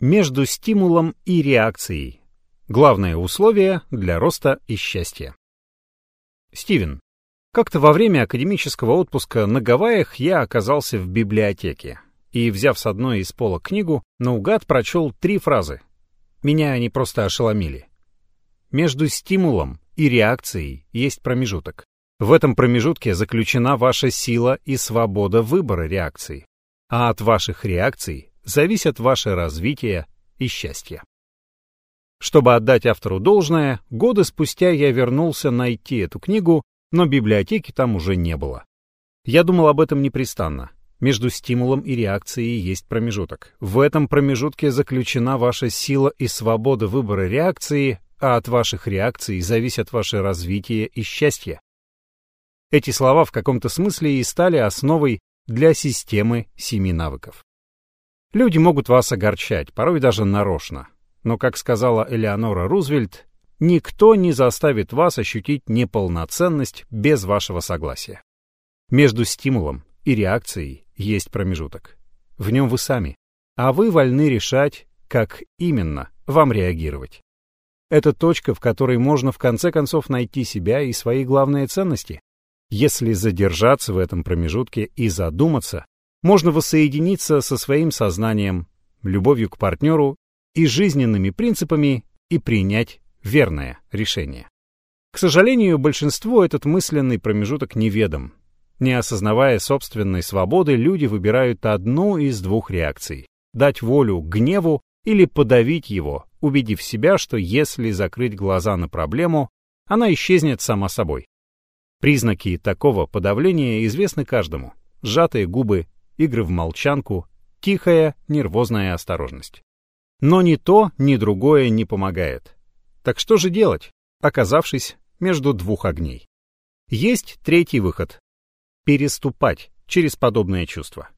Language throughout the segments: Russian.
Между стимулом и реакцией. Главное условие для роста и счастья. Стивен. Как-то во время академического отпуска на Гавайях я оказался в библиотеке и, взяв с одной из полок книгу, наугад прочел три фразы. Меня они просто ошеломили. Между стимулом и реакцией есть промежуток. В этом промежутке заключена ваша сила и свобода выбора реакции. А от ваших реакций зависят ваше развитие и счастье. Чтобы отдать автору должное, годы спустя я вернулся найти эту книгу, но библиотеки там уже не было. Я думал об этом непрестанно. Между стимулом и реакцией есть промежуток. В этом промежутке заключена ваша сила и свобода выбора реакции, а от ваших реакций зависят ваше развитие и счастье. Эти слова в каком-то смысле и стали основой для системы семи навыков. Люди могут вас огорчать, порой даже нарочно. Но, как сказала Элеонора Рузвельт, никто не заставит вас ощутить неполноценность без вашего согласия. Между стимулом и реакцией есть промежуток. В нем вы сами, а вы вольны решать, как именно вам реагировать. Это точка, в которой можно в конце концов найти себя и свои главные ценности. Если задержаться в этом промежутке и задуматься, можно воссоединиться со своим сознанием, любовью к партнеру и жизненными принципами и принять верное решение. К сожалению, большинству этот мысленный промежуток неведом. Не осознавая собственной свободы, люди выбирают одну из двух реакций – дать волю гневу или подавить его, убедив себя, что если закрыть глаза на проблему, она исчезнет сама собой. Признаки такого подавления известны каждому. Сжатые губы, игры в молчанку, тихая, нервозная осторожность. Но ни то, ни другое не помогает. Так что же делать, оказавшись между двух огней? Есть третий выход — переступать через подобное чувство.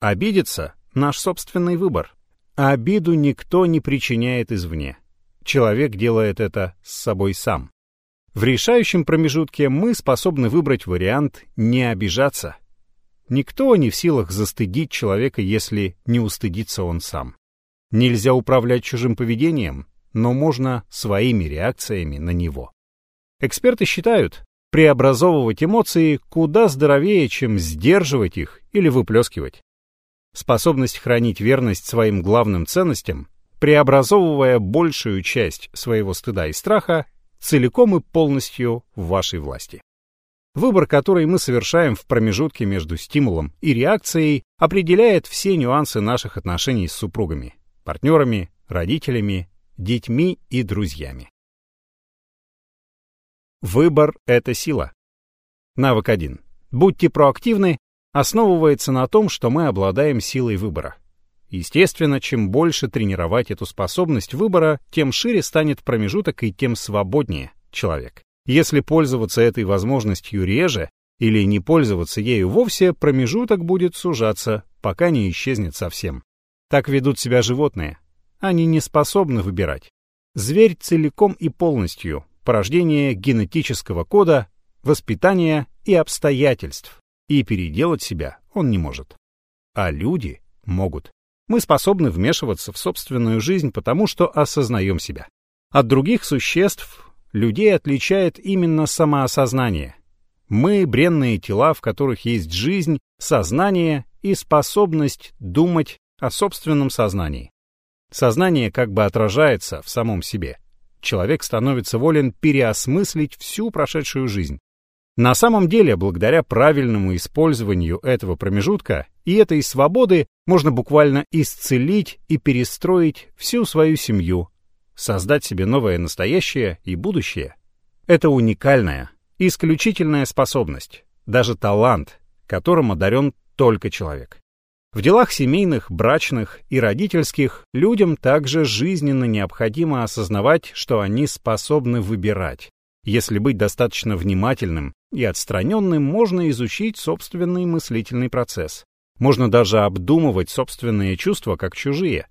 Обидеться — наш собственный выбор. А обиду никто не причиняет извне. Человек делает это с собой сам. В решающем промежутке мы способны выбрать вариант «не обижаться», Никто не в силах застыдить человека, если не устыдится он сам. Нельзя управлять чужим поведением, но можно своими реакциями на него. Эксперты считают, преобразовывать эмоции куда здоровее, чем сдерживать их или выплескивать. Способность хранить верность своим главным ценностям, преобразовывая большую часть своего стыда и страха, целиком и полностью в вашей власти. Выбор, который мы совершаем в промежутке между стимулом и реакцией, определяет все нюансы наших отношений с супругами, партнерами, родителями, детьми и друзьями. Выбор — это сила. Навык 1. Будьте проактивны основывается на том, что мы обладаем силой выбора. Естественно, чем больше тренировать эту способность выбора, тем шире станет промежуток и тем свободнее человек. Если пользоваться этой возможностью реже или не пользоваться ею вовсе, промежуток будет сужаться, пока не исчезнет совсем. Так ведут себя животные. Они не способны выбирать. Зверь целиком и полностью – порождение генетического кода, воспитания и обстоятельств, и переделать себя он не может. А люди могут. Мы способны вмешиваться в собственную жизнь, потому что осознаем себя. От других существ людей отличает именно самоосознание. Мы — бренные тела, в которых есть жизнь, сознание и способность думать о собственном сознании. Сознание как бы отражается в самом себе. Человек становится волен переосмыслить всю прошедшую жизнь. На самом деле, благодаря правильному использованию этого промежутка и этой свободы можно буквально исцелить и перестроить всю свою семью, создать себе новое настоящее и будущее. Это уникальная, исключительная способность, даже талант, которым одарен только человек. В делах семейных, брачных и родительских людям также жизненно необходимо осознавать, что они способны выбирать. Если быть достаточно внимательным и отстраненным, можно изучить собственный мыслительный процесс. Можно даже обдумывать собственные чувства как чужие.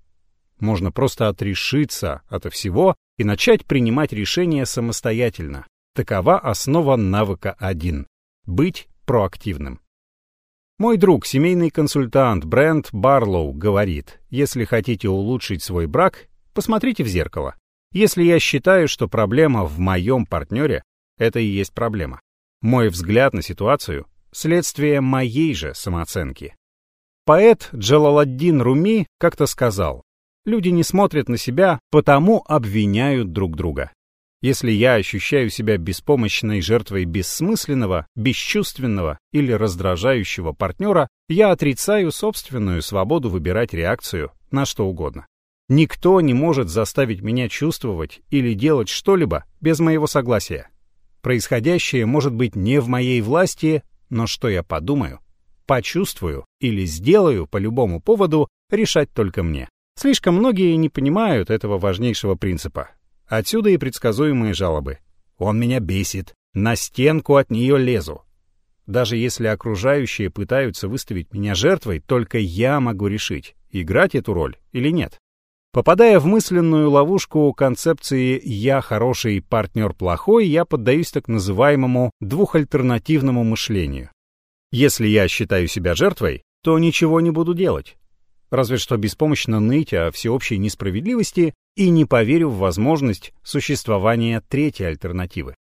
Можно просто отрешиться от всего и начать принимать решения самостоятельно. Такова основа навыка 1 — быть проактивным. Мой друг, семейный консультант Брент Барлоу говорит, если хотите улучшить свой брак, посмотрите в зеркало. Если я считаю, что проблема в моем партнере, это и есть проблема. Мой взгляд на ситуацию — следствие моей же самооценки. Поэт Джалаладдин Руми как-то сказал, люди не смотрят на себя, потому обвиняют друг друга. Если я ощущаю себя беспомощной жертвой бессмысленного, бесчувственного или раздражающего партнера, я отрицаю собственную свободу выбирать реакцию на что угодно. Никто не может заставить меня чувствовать или делать что-либо без моего согласия. Происходящее может быть не в моей власти, но что я подумаю, почувствую или сделаю по любому поводу, решать только мне. Слишком многие не понимают этого важнейшего принципа. Отсюда и предсказуемые жалобы. Он меня бесит. На стенку от нее лезу. Даже если окружающие пытаются выставить меня жертвой, только я могу решить, играть эту роль или нет. Попадая в мысленную ловушку концепции «я хороший, партнер плохой», я поддаюсь так называемому двухальтернативному мышлению. Если я считаю себя жертвой, то ничего не буду делать. Разве что беспомощно ныть о всеобщей несправедливости и не поверю в возможность существования третьей альтернативы.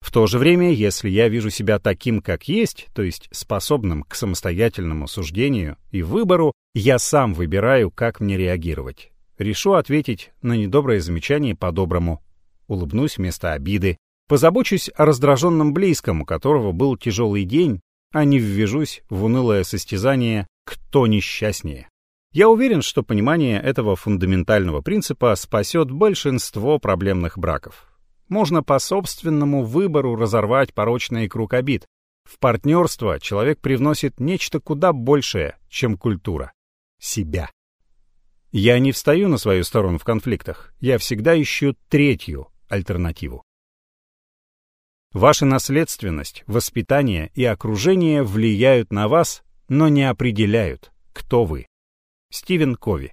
В то же время, если я вижу себя таким, как есть, то есть способным к самостоятельному суждению и выбору, я сам выбираю, как мне реагировать. Решу ответить на недоброе замечание по-доброму. Улыбнусь вместо обиды. Позабочусь о раздраженном близком, у которого был тяжелый день, а не ввяжусь в унылое состязание «кто несчастнее». Я уверен, что понимание этого фундаментального принципа спасет большинство проблемных браков. Можно по собственному выбору разорвать порочный круг обид. В партнерство человек привносит нечто куда большее, чем культура. Себя. Я не встаю на свою сторону в конфликтах. Я всегда ищу третью альтернативу. Ваша наследственность, воспитание и окружение влияют на вас, но не определяют, кто вы. Стивен Кови